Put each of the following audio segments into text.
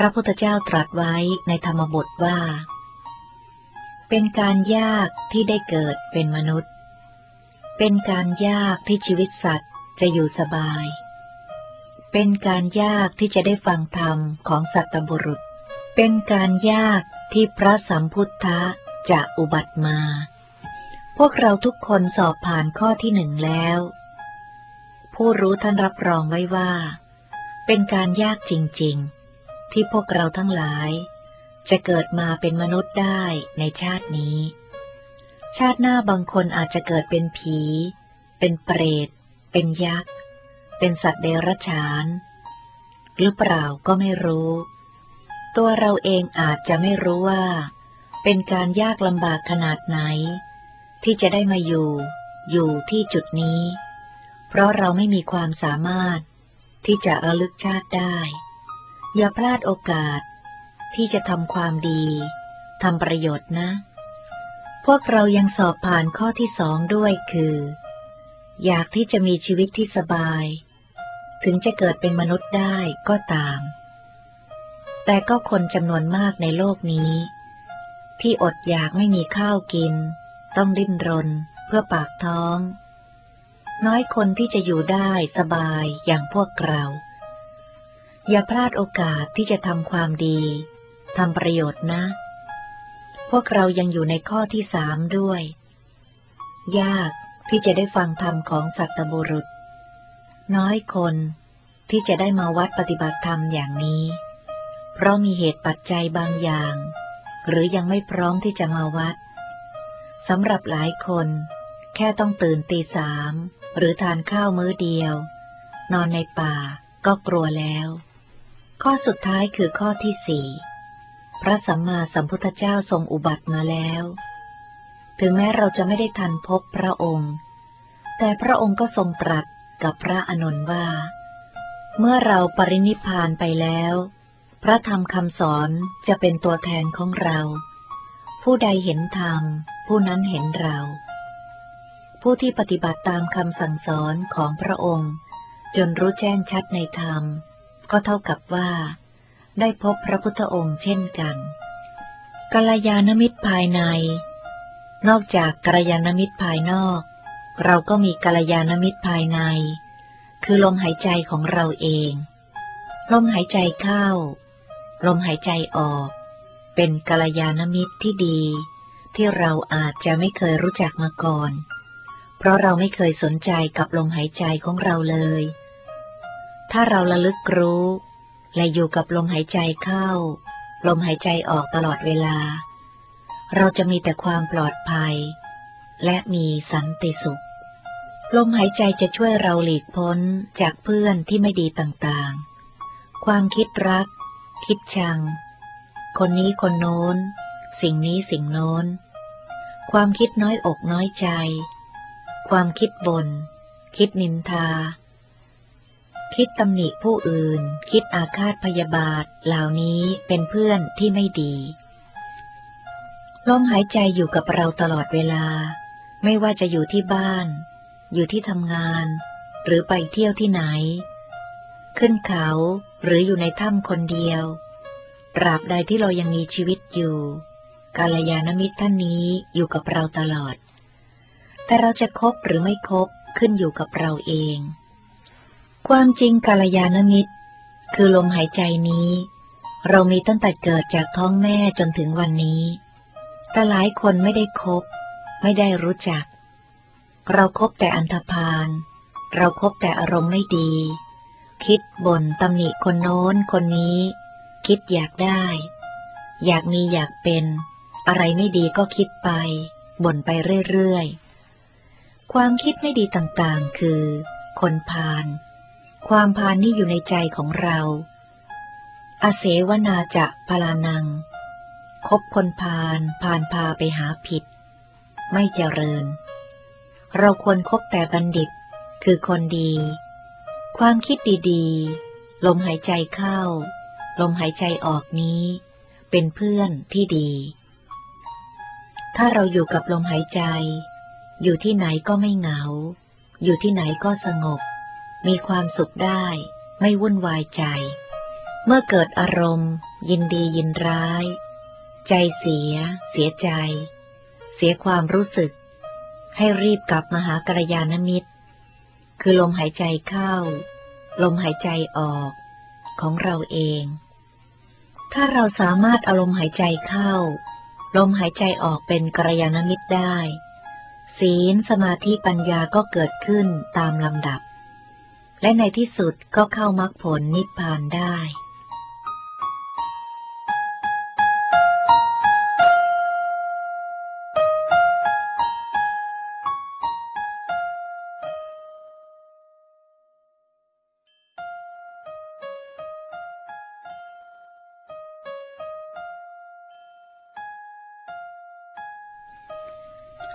พระพุทธเจ้าตรัสไว้ในธรรมบทว่า เป็นการยากที่ได้เกิดเป็นมนุษย์ เป็นการยากที่ชีวิตสัตว์จะอยู่สบาย เป็นการยากที่จะได้ฟังธรรมของสัตบุรุษ เป็นการยากที่พระสัมพุทธะจะอุบัติมา พวกเราทุกคนสอบผ่านข้อที่หนึ่งแล้ว ผู้รู้ท่านรับรองไว้ว่า เป็นการยากจริง ๆ ที่พวกเราทั้งหลาย จะเกิดมาเป็นมนุษย์ได้ในชาตินี้ ชาติหน้าบางคนอาจจะเกิดเป็นผี เป็นเปรต เป็นยักษ์ เป็นสัตว์เดรัจฉาน หรือเปล่าก็ไม่รู้ ตัวเราเองอาจจะไม่รู้ว่า เป็นการยากลำบากขนาดไหน ที่จะได้มาอยู่ อยู่ที่จุดนี้ เพราะเราไม่มีความสามารถที่จะระลึกชาติได้ อย่าพลาดโอกาส ที่จะทำความดีทำประโยชน์นะ พวกเรายังสอบผ่านข้อที่สองด้วยคือ อยากที่จะมีชีวิตที่สบาย ถึงจะเกิดเป็นมนุษย์ได้ก็ตาม แต่ก็คนจำนวนมากในโลกนี้ ที่อดอยากไม่มีข้าวกิน ต้องดิ้นรนเพื่อปากท้อง น้อยคนที่จะอยู่ได้สบายอย่างพวกเรา อย่าพลาดโอกาสที่จะทำความดีทำประโยชน์นะ พวกเรายังอยู่ในข้อที่สามด้วย ยากที่จะได้ฟังธรรมของสัตบุรุษ น้อยคนที่จะได้มาวัดปฏิบัติธรรมอย่างนี้ เพราะมีเหตุปัจจัยบางอย่าง หรือยังไม่พร้อมที่จะมาวัดสำหรับหลายคน แค่ต้องตื่นตีสาม หรือทานข้าวมื้อเดียว นอนในป่าก็กลัวแล้ว ข้อสุดท้ายคือข้อที่สี่พระสัมมาสัมพุทธเจ้าทรงอุบัติมาแล้ว ถึงแม้เราจะไม่ได้ทันพบพระองค์ แต่พระองค์ก็ทรงตรัสกับพระอนุนว่า เมื่อเราปรินิพานไปแล้ว พระธรรมคำสอนจะเป็นตัวแทนของเรา ผู้ใดเห็นธรรม ผู้นั้นเห็นเรา ผู้ที่ปฏิบัติตามคำสั่งสอนของพระองค์ จนรู้แจ้งชัดในธรรม ก็เท่ากับว่า ได้พบพระพุทธองค์เช่นกันกัลยาณมิตรภายใน นอกจากกัลยาณมิตรภายนอก เราก็มีกัลยาณมิตรภายใน คือลมหายใจของเราเอง ลมหายใจเข้า ลมหายใจออก เป็นกัลยาณมิตรที่ดี ที่เราอาจจะไม่เคยรู้จักมาก่อน เพราะเราไม่เคยสนใจกับลมหายใจของเราเลย ถ้าเราระลึกรู้ และอยู่กับลมหายใจเข้า ลมหายใจออกตลอดเวลา เราจะมีแต่ความปลอดภัย และมีสันติสุข ลมหายใจจะช่วยเราหลีกพ้นจากเพื่อนที่ไม่ดีต่างๆ ความคิดรัก คิดชัง คนนี้คนโน้น สิ่งนี้สิ่งโน้น ความคิดน้อยอกน้อยใจ ความคิดบนคิดนินทา คิดตำหนิผู้อื่น คิดอาฆาตพยาบาท เหล่านี้เป็นเพื่อนที่ไม่ดี ลมหายใจอยู่กับเราตลอดเวลา ไม่ว่าจะอยู่ที่บ้าน อยู่ที่ทำงาน หรือไปเที่ยวที่ไหน ขึ้นเขาหรืออยู่ในถ้ำคนเดียวตราบใดที่เรายังมีชีวิตอยู่ กาลยานมิตรท่านนี้อยู่กับเราตลอด แต่เราจะคบหรือไม่คบขึ้นอยู่กับเราเอง ความจริงกาลยานมิตร คือลมหายใจนี้ เรามีตั้งแต่เกิดจากท้องแม่จนถึงวันนี้ แต่หลายคนไม่ได้คบ ไม่ได้รู้จัก เราครบแต่อันธพาล เราครบแต่อารมณ์ไม่ดี คิดบ่นตำหนิคนโน้นคนนี้ คิดอยากได้ อยากมีอยากเป็น อะไรไม่ดีก็คิดไปบ่นไปเรื่อยๆ ความคิดไม่ดีต่างๆ คือ คนพาล ความพานี่อยู่ในใจของเราอาเสวนาจะพลานัง คบคนพาลพาลพาไปหาผิด ไม่เจริญ เราควรครบแต่บัณฑิต คือคนดี ความคิดดีๆ ลมหายใจเข้า ลมหายใจออกนี้ เป็นเพื่อนที่ดี ถ้าเราอยู่กับลมหายใจ อยู่ที่ไหนก็ไม่เหงา อยู่ที่ไหนก็สงบ มีความสุขได้ ไม่วุ่นวายใจ เมื่อเกิดอารมณ์ ยินดียินร้าย ใจเสีย เสียใจ เสียความรู้สึก ให้รีบกลับมาหากัลยาณมิตร คือลมหายใจเข้า ลมหายใจออก ของเราเอง ถ้าเราสามารถเอาลมหายใจเข้า ลมหายใจออกเป็นกัลยาณมิตรได้ศีลสมาธิปัญญาก็เกิดขึ้นตามลำดับ และในที่สุดก็เข้ามรรคผลนิพพานได้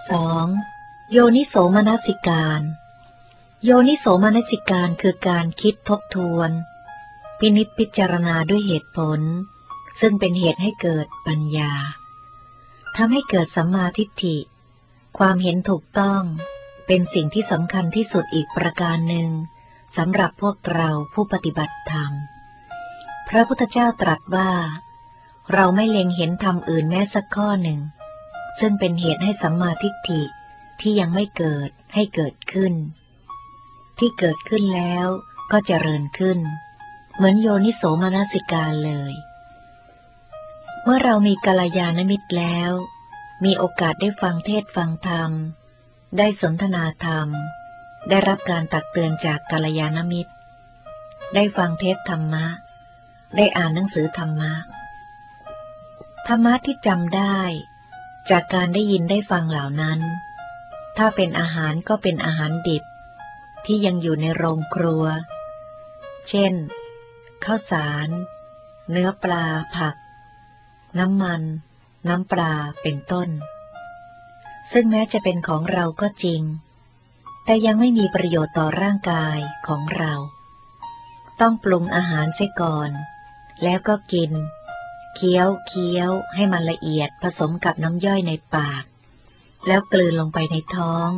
สองโยนิโสมนสิการ โยนิโสมนสิการคือการคิดทบทวน พินิจพิจารณาด้วยเหตุผล ซึ่งเป็นเหตุให้เกิดปัญญาทำให้เกิดสัมมาทิฏฐิ ความเห็นถูกต้อง เป็นสิ่งที่สำคัญที่สุดอีกประการหนึ่งสำหรับพวกเราผู้ปฏิบัติธรรม พระพุทธเจ้าตรัสว่า เราไม่เล็งเห็นธรรมอื่นแม้สักข้อหนึ่ง ซึ่งเป็นเหตุให้สัมมาทิฏฐิที่ยังไม่เกิดให้เกิดขึ้น ที่เกิดขึ้นแล้วก็เจริญขึ้น เหมือนโยนิโสมนสิการเลย เมื่อเรามีกัลยาณมิตรแล้ว มีโอกาสได้ฟังเทศฟังธรรม ได้สนทนาธรรม ได้รับการตักเตือนจากกัลยาณมิตร ได้ฟังเทศธรรมะ ได้อ่านหนังสือธรรมะ ธรรมะที่จำได้ จากการได้ยินได้ฟังเหล่านั้น ถ้าเป็นอาหารก็เป็นอาหารดิบ ที่ยังอยู่ในโรงครัว เช่น ข้าวสาร เนื้อปลาผัก น้ำมัน น้ำปลาเป็นต้น ซึ่งแม้จะเป็นของเราก็จริง แต่ยังไม่มีประโยชน์ต่อร่างกายของเรา ต้องปรุงอาหารเสียก่อน แล้วก็กิน เคี้ยวเคี้ยวให้มันละเอียดผสมกับน้ำย่อยในปาก แล้วกลืนลงไปในท้อง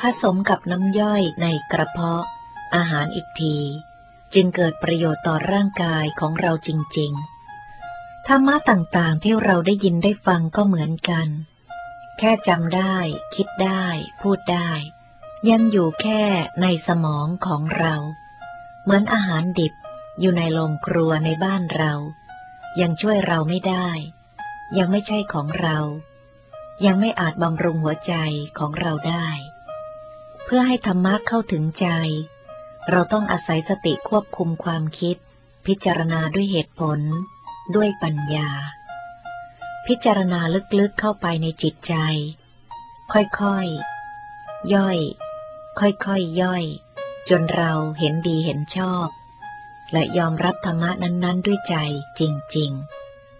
ผสมกับน้ำย่อยในกระเพาะ อาหารอีกที จึงเกิดประโยชน์ต่อร่างกายของเราจริง ๆ ธรรมะต่างๆที่เราได้ยินได้ฟังก็เหมือนกัน แค่จำได้ คิดได้ พูดได้ ยังอยู่แค่ในสมองของเรา เหมือนอาหารดิบอยู่ในโรงครัวในบ้านเรา ยังช่วยเราไม่ได้ ยังไม่ใช่ของเรา ยังไม่อาจบำรุงหัวใจของเราได้ เพื่อให้ธรรมะเข้าถึงใจ เราต้องอาศัยสติควบคุมความคิด พิจารณาด้วยเหตุผล ด้วยปัญญา พิจารณาลึกๆเข้าไปในจิตใจ ค่อยๆย่อย ค่อยๆย่อย จนเราเห็นดีเห็นชอบ และยอมรับธรรมะนั้นๆ ด้วยใจจริง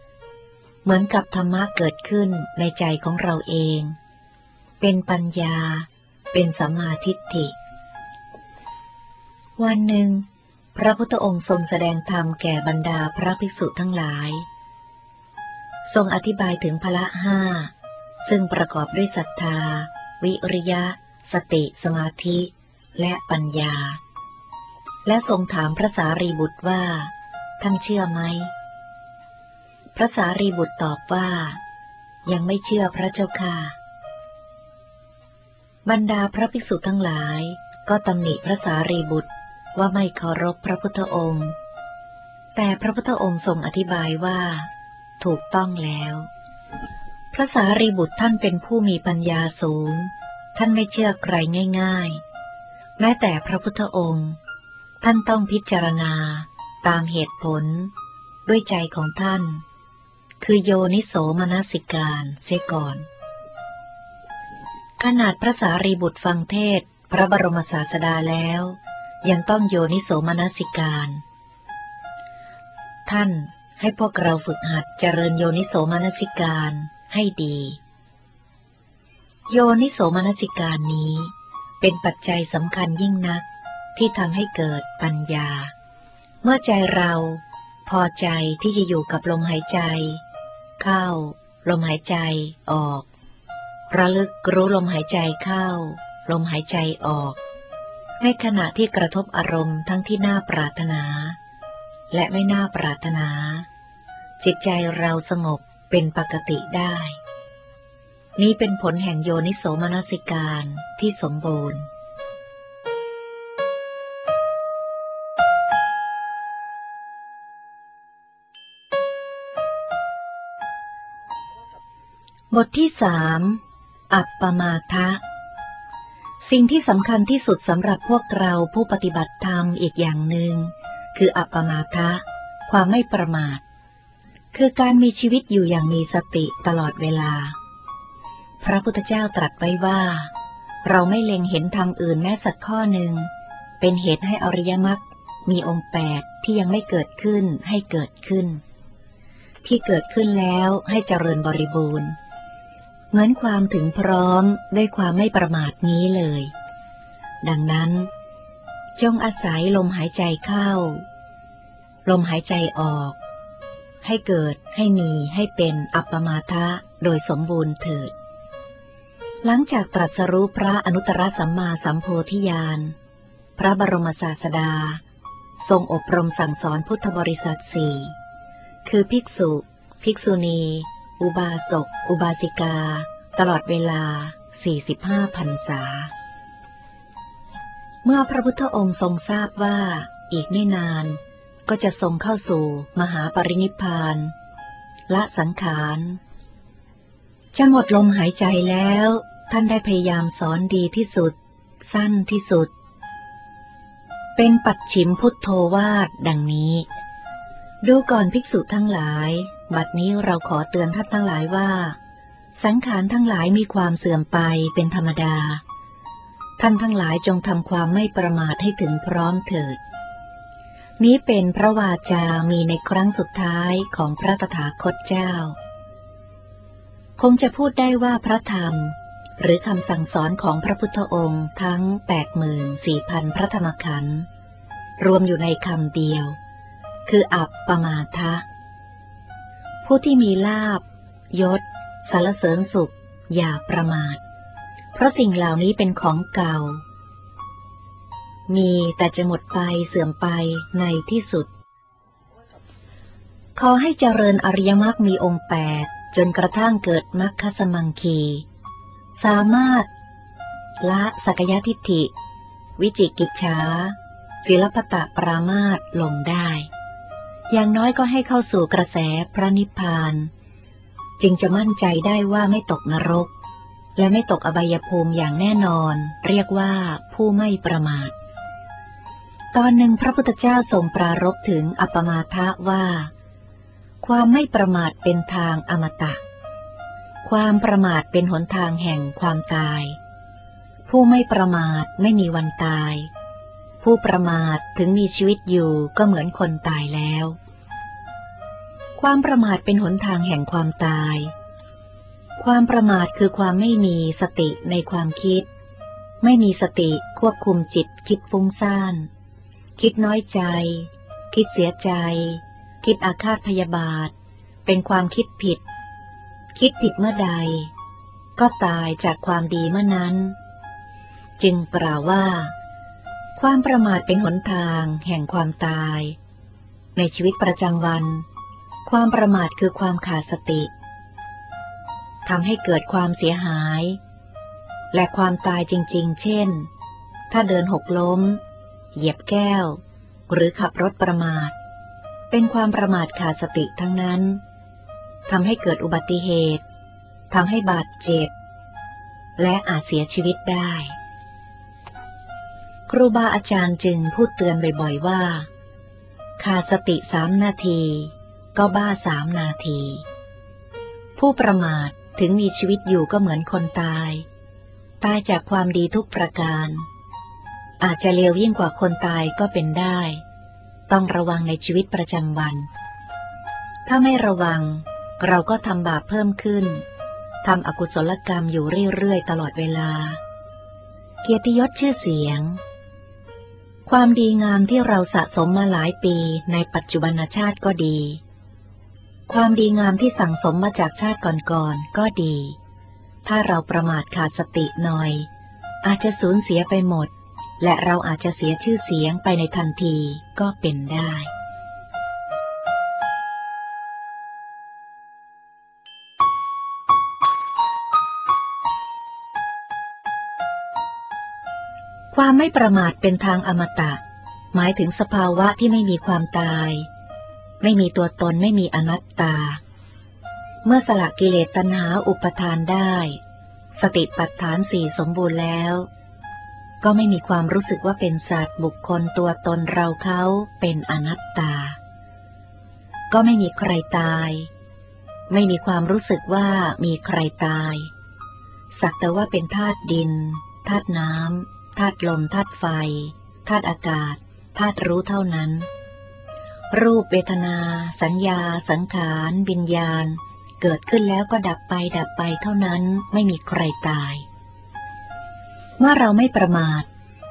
ๆ เหมือนกับธรรมะเกิดขึ้นในใจของเราเอง เป็นปัญญา เป็นสัมมาทิฏฐิ วันหนึ่ง พระพุทธองค์ทรงแสดงธรรมแก่บรรดาพระภิกษุทั้งหลาย ทรงอธิบายถึงพละห้า ซึ่งประกอบด้วยศรัทธา วิริยะ สติสมาธิ และปัญญา และทรงถามพระสารีบุตรว่า ท่านเชื่อไหม พระสารีบุตรตอบว่า ยังไม่เชื่อพระเจ้าค่ะ บรรดาพระภิกษุทั้งหลาย ก็ตำหนิพระสารีบุตรว่าไม่เคารพพระพุทธองค์ แต่พระพุทธองค์ทรงอธิบายว่า ถูกต้องแล้ว พระสารีบุตรท่านเป็นผู้มีปัญญาสูง ท่านไม่เชื่อใครง่าย ๆ แม้แต่พระพุทธองค์ ท่านต้องพิจารณาตามเหตุผล ด้วยใจของท่าน คือโยนิโสมนสิการเสียก่อน ขนาดพระสารีบุตรฟังเทศ พระบรมศาสดาแล้ว ยังต้องโยนิโสมนสิการ ท่านให้พวกเราฝึกหัดเจริญโยนิโสมนสิการให้ดี โยนิโสมนสิการนี้ เป็นปัจจัยสำคัญยิ่งนักที่ทำให้เกิดปัญญา เมื่อใจเราพอใจที่จะอยู่กับลมหายใจ เข้า ลมหายใจออก ระลึกรู้ลมหายใจเข้า ลมหายใจออก ในขณะที่กระทบอารมณ์ทั้งที่น่าปรารถนา และไม่น่าปรารถนา จิตใจเราสงบเป็นปกติได้ นี้เป็นผลแห่งโยนิโสมนสิการที่สมบูรณ์บทที่สาม อัปปมาทะ สิ่งที่สำคัญที่สุดสำหรับพวกเราผู้ปฏิบัติธรรมอีกอย่างหนึ่ง คืออัปปมาทะ ความไม่ประมาท คือการมีชีวิตอยู่อย่างมีสติตลอดเวลา พระพุทธเจ้าตรัสไว้ว่า เราไม่เล็งเห็นธรรมอื่นแม้สักข้อหนึ่ง เป็นเหตุให้อริยมรรคมีองค์แปดที่ยังไม่เกิดขึ้นให้เกิดขึ้น ที่เกิดขึ้นแล้วให้เจริญบริบูรณ์ เหมือนความถึงพร้อมด้วยความไม่ประมาทนี้เลย ดังนั้น จงอาศัยลมหายใจเข้า ลมหายใจออก ให้เกิดให้มีให้เป็นอัปปมาทะโดยสมบูรณ์เถิด หลังจากตรัสรู้พระอนุตตรสัมมาสัมโพธิญาณ พระบรมศาสดา ทรงอบรมสั่งสอนพุทธบริษัทสี่คือภิกษุ ภิกษุณี อุบาสก อุบาสิกา ตลอดเวลา 45พรรษา เมื่อพระพุทธองค์ทรงทราบว่าอีกไม่นาน ก็จะทรงเข้าสู่มหาปรินิพาน ละสังขาร จะหมดลมหายใจแล้ว ท่านได้พยายามสอนดีที่สุด สั้นที่สุด เป็นปัดฉิมพุทโธวาดดังนี้ ดูก่อนภิกษุทั้งหลาย บัดนี้เราขอเตือนท่านทั้งหลายว่า สังขารทั้งหลายมีความเสื่อมไปเป็นธรรมดา ท่านทั้งหลายจงทำความไม่ประมาทให้ถึงพร้อมเถิด นี้เป็นพระวาจามีในครั้งสุดท้ายของพระตถาคตเจ้า คงจะพูดได้ว่าพระธรรม หรือคำสั่งสอนของพระพุทธองค์ทั้ง 84,000 พระธรรมขันธ์รวมอยู่ในคำเดียว คืออัปปมาทะ ผู้ที่มีลาบยศสารเสริญสุข อย่าประมาท เพราะสิ่งเหล่านี้เป็นของเก่า มีแต่จะหมดไปเสื่อมไปในที่สุด ขอให้เจริญอริยมรรคมีองค์แปดจนกระทั่งเกิดมรรคสมังคี สามารถ ละสักยทิฏฐิ วิจิกิจฉาศิลปตะปรามาตลงได้ อย่างน้อยก็ให้เข้าสู่กระแสพระนิพพาน จึงจะมั่นใจได้ว่าไม่ตกนรก และไม่ตกอบายภูมิอย่างแน่นอน เรียกว่าผู้ไม่ประมาท ตอนหนึ่งพระพุทธเจ้าทรงปรารบถึงอัปมาทะว่า ความไม่ประมาทเป็นทางอมตะ ความประมาทเป็นหนทางแห่งความตาย ผู้ไม่ประมาทไม่มีวันตาย ผู้ประมาทถึงมีชีวิตอยู่ก็เหมือนคนตายแล้ว ความประมาทเป็นหนทางแห่งความตาย ความประมาทคือความไม่มีสติในความคิด ไม่มีสติควบคุมจิตคิดฟุ้งซ่าน คิดน้อยใจ คิดเสียใจ คิดอาฆาตพยาบาท เป็นความคิดผิด คิดผิดเมื่อใด ก็ตายจากความดีเมื่อนั้น จึงกล่าวว่า ความประมาทเป็นหนทางแห่งความตาย ในชีวิตประจำวัน ความประมาทคือความขาดสติทำให้เกิดความเสียหาย และความตายจริง ๆ เช่น ถ้าเดินหกล้ม เหยียบแก้ว หรือขับรถประมาท เป็นความประมาทขาดสติทั้งนั้นทำให้เกิดอุบัติเหตุทำให้บาดเจ็บ และอาจเสียชีวิตได้ ครูบาอาจารย์จึงพูดเตือนบ่อยๆว่า ขาดสติสามนาที ก็บ้าสามนาที ผู้ประมาทถึงมีชีวิตอยู่ก็เหมือนคนตาย ตายจากความดีทุกประการ อาจจะเลวยิ่งกว่าคนตายก็เป็นได้ ต้องระวังในชีวิตประจำวัน ถ้าไม่ระวัง เราก็ทำบาปเพิ่มขึ้นทำอกุศลกรรมอยู่เรื่อยๆตลอดเวลา เกียรติยศชื่อเสียง ความดีงามที่เราสะสมมาหลายปีในปัจจุบันชาติก็ดี ความดีงามที่สั่งสมมาจากชาติก่อนๆก็ดี ถ้าเราประมาทขาดสติหน่อย อาจจะสูญเสียไปหมด และเราอาจจะเสียชื่อเสียงไปในทันทีก็เป็นได้ ไม่ประมาทเป็นทางอมตะ หมายถึงสภาวะที่ไม่มีความตาย ไม่มีตัวตนไม่มีอนัตตา เมื่อสละกิเลสตัณหาอุปทานได้ สติปัฏฐานสี่สมบูรณ์แล้ว ก็ไม่มีความรู้สึกว่าเป็นสัตว์บุคคลตัวตนเราเขาเป็นอนัตตา ก็ไม่มีใครตาย ไม่มีความรู้สึกว่ามีใครตาย สักแต่ว่าเป็นธาตุดินธาตุน้ำ ธาตุลมธาตุไฟธาตุอากาศธาตุรู้เท่านั้น รูปเวทนา สัญญา สังขารวิญญาณ เกิดขึ้นแล้วก็ดับไปดับไปเท่านั้นไม่มีใครตาย เมื่อเราไม่ประมาท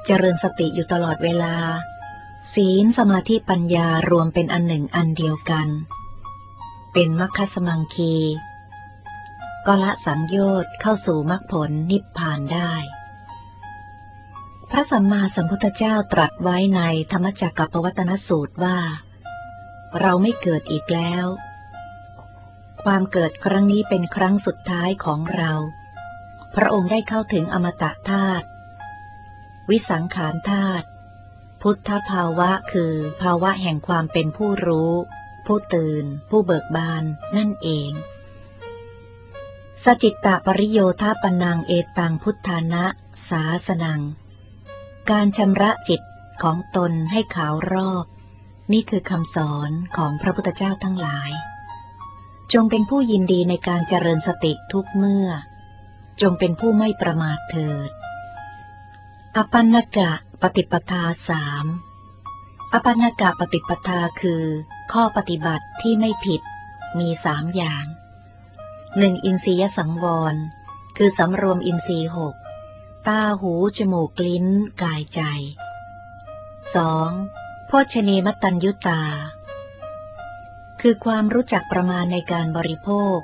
เจริญสติอยู่ตลอดเวลา ศีลสมาธิปัญญารวมเป็นอันหนึ่งอันเดียวกัน เป็นมัคคสมังคีก็ละสังโยชน์เข้าสู่มรรคผลนิพพานได้ พระสัมมาสัมพุทธเจ้าตรัสไว้ในธรรมจักรปวัตนสูตรว่า เราไม่เกิดอีกแล้ว ความเกิดครั้งนี้เป็นครั้งสุดท้ายของเรา พระองค์ได้เข้าถึงอมตะธาตุวิสังขารธาตุพุทธภาวะคือภาวะแห่งความเป็นผู้รู้ ผู้ตื่น ผู้เบิกบานนั่นเอง สจิตตปริโยธาปนังเอตังพุทธานะ สาสนัง การชำระจิตของตนให้ขาวรอบ นี่คือคำสอนของพระพุทธเจ้าทั้งหลาย จงเป็นผู้ยินดีในการเจริญสติทุกเมื่อ จงเป็นผู้ไม่ประมาทเถิด อปันนกะปฏิปทาสามอปันนกะปฏิปทาคือ ข้อปฏิบัติที่ไม่ผิด มีสามอย่างหนึ่งอินทรียสังวร คือสำรวมอินทรีย์หก ตาหูจมูกลิ้นกายใจ 2. โภชเนมตัญยุตา คือความรู้จักประมาณในการบริโภค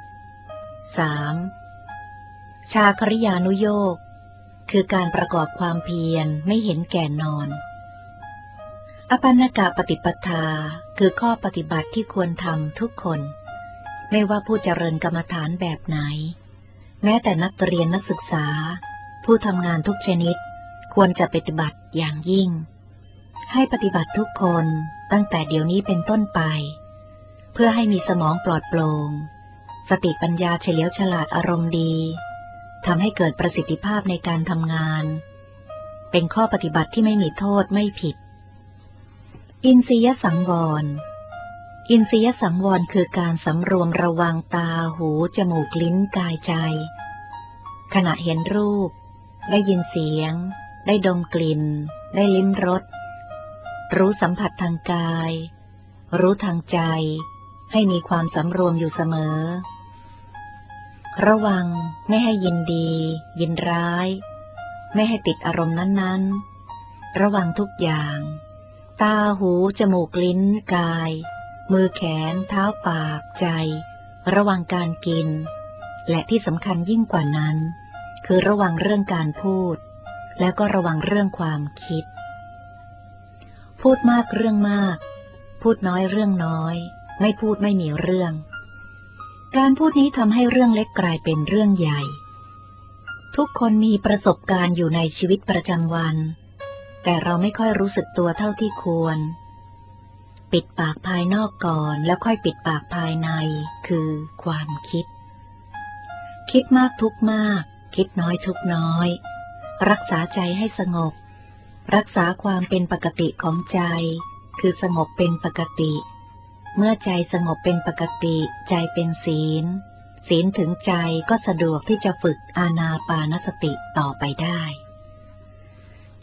3. ชาคริยานุโยกคือการประกอบความเพียรไม่เห็นแก่นอน อปันกะปฏิปทาคือข้อปฏิบัติที่ควรทำทุกคน ไม่ว่าผู้เจริญกรรมฐานแบบไหน แม้แต่นักเรียนนักศึกษา ผู้ทำงานทุกชนิด ควรจะปฏิบัติอย่างยิ่ง ให้ปฏิบัติทุกคนตั้งแต่เดี๋ยวนี้เป็นต้นไป เพื่อให้มีสมองปลอดโปร่งสติปัญญาเฉลียวฉลาดอารมณ์ดีทำให้เกิดประสิทธิภาพในการทำงาน เป็นข้อปฏิบัติที่ไม่มีโทษไม่ผิด อินทรียสังวร อินทรียสังวรคือการสำรวมระวังตาหู จมูกลิ้นกายใจ ขณะเห็นรูป ได้ยินเสียง ได้ดมกลิ่น ได้ลิ้มรส รู้สัมผัสทางกาย รู้ทางใจ ให้มีความสำรวมอยู่เสมอ ระวังไม่ให้ยินดี ยินร้าย ไม่ให้ติดอารมณ์นั้นๆ ระวังทุกอย่าง ตาหู จมูกลิ้น กาย มือแขน เท้าปาก ใจ ระวังการกิน และที่สำคัญยิ่งกว่านั้น คือระวังเรื่องการพูด แล้วก็ระวังเรื่องความคิด พูดมากเรื่องมาก พูดน้อยเรื่องน้อย ไม่พูดไม่มีเรื่อง การพูดนี้ทำให้เรื่องเล็กกลายเป็นเรื่องใหญ่ ทุกคนมีประสบการณ์อยู่ในชีวิตประจำวัน แต่เราไม่ค่อยรู้สึกตัวเท่าที่ควร ปิดปากภายนอกก่อนแล้วค่อยปิดปากภายใน คือความคิด คิดมากทุกมาก คิดน้อยทุกน้อย รักษาใจให้สงบ รักษาความเป็นปกติของใจ คือสงบเป็นปกติ เมื่อใจสงบเป็นปกติ ใจเป็นศีล ศีลถึงใจก็สะดวกที่จะฝึกอาณาปานสติต่อไปได้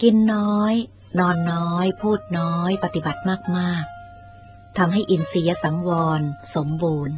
กินน้อย นอนน้อย พูดน้อย ปฏิบัติมาก ๆทำให้อินทรียสังวร สมบูรณ์